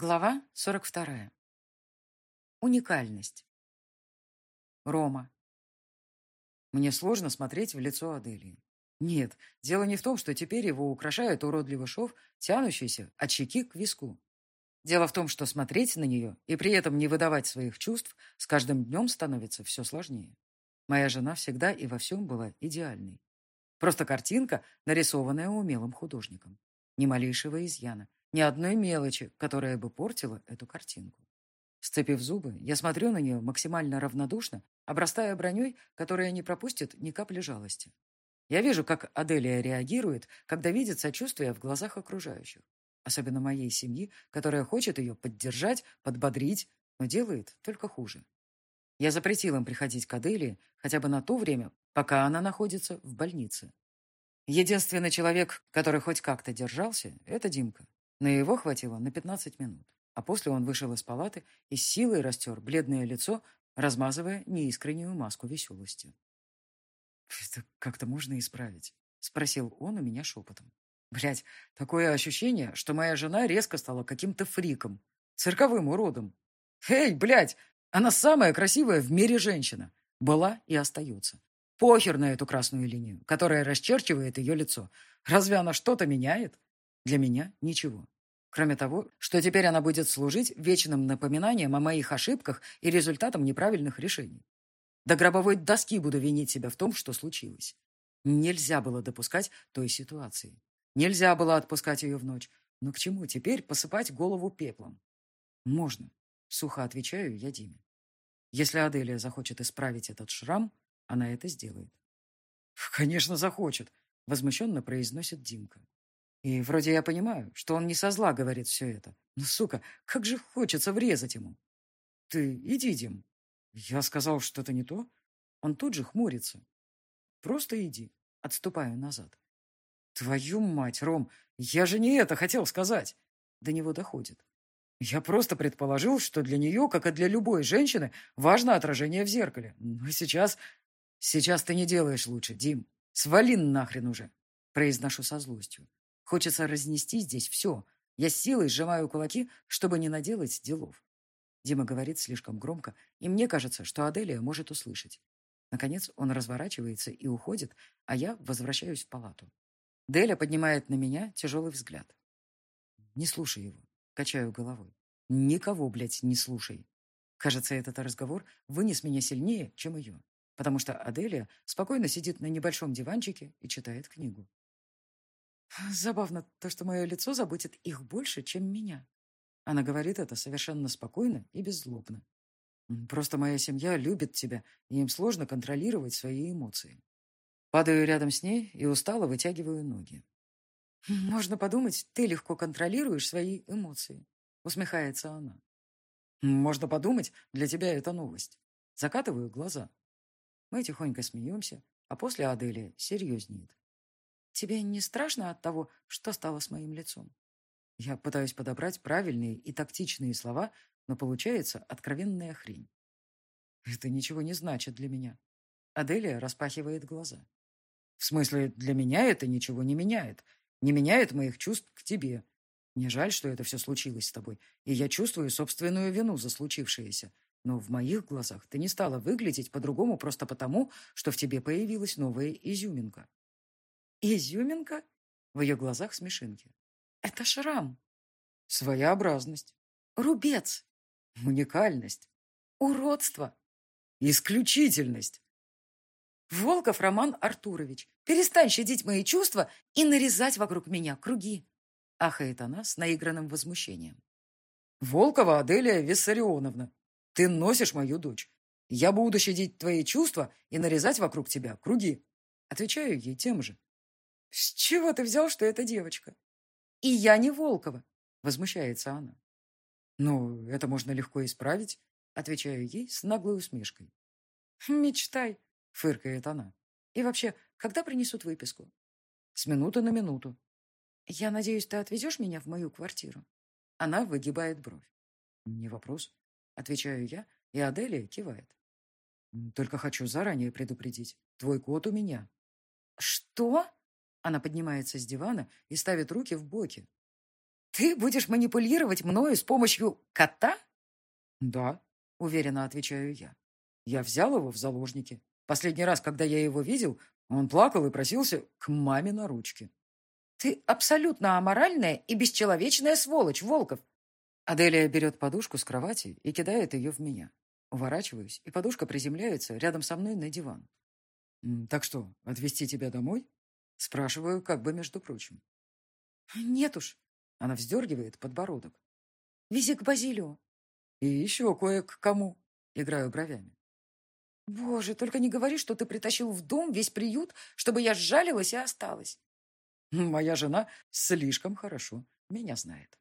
Глава 42. Уникальность. Рома. Мне сложно смотреть в лицо Аделии. Нет, дело не в том, что теперь его украшает уродливый шов, тянущийся от щеки к виску. Дело в том, что смотреть на нее и при этом не выдавать своих чувств с каждым днем становится все сложнее. Моя жена всегда и во всем была идеальной. Просто картинка, нарисованная умелым художником. Ни малейшего изъяна, ни одной мелочи, которая бы портила эту картинку. Сцепив зубы, я смотрю на нее максимально равнодушно, обрастая броней, которая не пропустит ни капли жалости. Я вижу, как Аделия реагирует, когда видит сочувствие в глазах окружающих. Особенно моей семьи, которая хочет ее поддержать, подбодрить, но делает только хуже. Я запретил им приходить к Аделии хотя бы на то время, пока она находится в больнице. Единственный человек, который хоть как-то держался, это Димка. Но его хватило на 15 минут. А после он вышел из палаты и с силой растер бледное лицо, размазывая неискреннюю маску веселости. «Это как-то можно исправить?» — спросил он у меня шепотом. Блять, такое ощущение, что моя жена резко стала каким-то фриком, цирковым уродом. Эй, блядь, она самая красивая в мире женщина. Была и остается. Похер на эту красную линию, которая расчерчивает ее лицо. Разве она что-то меняет? Для меня ничего. Кроме того, что теперь она будет служить вечным напоминанием о моих ошибках и результатом неправильных решений. До гробовой доски буду винить себя в том, что случилось. Нельзя было допускать той ситуации. Нельзя было отпускать ее в ночь. Но к чему теперь посыпать голову пеплом? Можно, сухо отвечаю я Диме. Если Аделия захочет исправить этот шрам, она это сделает. Конечно, захочет, возмущенно произносит Димка. И вроде я понимаю, что он не со зла говорит все это. Но, сука, как же хочется врезать ему. Ты иди, Дим. Я сказал что-то не то. Он тут же хмурится. Просто иди. Отступаю назад. Твою мать, Ром, я же не это хотел сказать. До него доходит. Я просто предположил, что для нее, как и для любой женщины, важно отражение в зеркале. Но сейчас... Сейчас ты не делаешь лучше, Дим. Свали нахрен уже. Произношу со злостью. Хочется разнести здесь все. Я с силой сжимаю кулаки, чтобы не наделать делов. Дима говорит слишком громко, и мне кажется, что Аделия может услышать. Наконец он разворачивается и уходит, а я возвращаюсь в палату. Деля поднимает на меня тяжелый взгляд. Не слушай его. Качаю головой. Никого, блядь, не слушай. Кажется, этот разговор вынес меня сильнее, чем ее, потому что Аделия спокойно сидит на небольшом диванчике и читает книгу. Забавно то, что мое лицо заботит их больше, чем меня. Она говорит это совершенно спокойно и беззлобно. Просто моя семья любит тебя, и им сложно контролировать свои эмоции. Падаю рядом с ней и устало вытягиваю ноги. «Можно подумать, ты легко контролируешь свои эмоции», — усмехается она. «Можно подумать, для тебя это новость». Закатываю глаза. Мы тихонько смеемся, а после Аделия серьезнеет. Тебе не страшно от того, что стало с моим лицом? Я пытаюсь подобрать правильные и тактичные слова, но получается откровенная хрень. Это ничего не значит для меня. Аделия распахивает глаза. В смысле, для меня это ничего не меняет. Не меняет моих чувств к тебе. Мне жаль, что это все случилось с тобой, и я чувствую собственную вину за случившееся. Но в моих глазах ты не стала выглядеть по-другому просто потому, что в тебе появилась новая изюминка. Изюминка? В ее глазах смешинки. Это шрам. Своеобразность. Рубец. Уникальность. Уродство. Исключительность. Волков Роман Артурович, перестань щадить мои чувства и нарезать вокруг меня круги. Ахает она с наигранным возмущением. Волкова Аделия Виссарионовна, ты носишь мою дочь. Я буду щадить твои чувства и нарезать вокруг тебя круги. Отвечаю ей тем же. «С чего ты взял, что это девочка?» «И я не Волкова», — возмущается она. «Ну, это можно легко исправить», — отвечаю ей с наглой усмешкой. «Мечтай», — фыркает она. «И вообще, когда принесут выписку?» «С минуты на минуту». «Я надеюсь, ты отвезешь меня в мою квартиру?» Она выгибает бровь. «Не вопрос», — отвечаю я, и Аделия кивает. «Только хочу заранее предупредить. Твой кот у меня». «Что?» Она поднимается с дивана и ставит руки в боки. Ты будешь манипулировать мною с помощью кота? Да, уверенно отвечаю я. Я взял его в заложники. Последний раз, когда я его видел, он плакал и просился к маме на ручки. Ты абсолютно аморальная и бесчеловечная сволочь, Волков. Аделия берет подушку с кровати и кидает ее в меня. Уворачиваюсь, и подушка приземляется рядом со мной на диван. «Так что, отвезти тебя домой?» Спрашиваю, как бы между прочим. «Нет уж», — она вздергивает подбородок. «Вези к Базилио». «И еще кое к кому», — играю бровями. «Боже, только не говори, что ты притащил в дом весь приют, чтобы я сжалилась и осталась». «Моя жена слишком хорошо меня знает».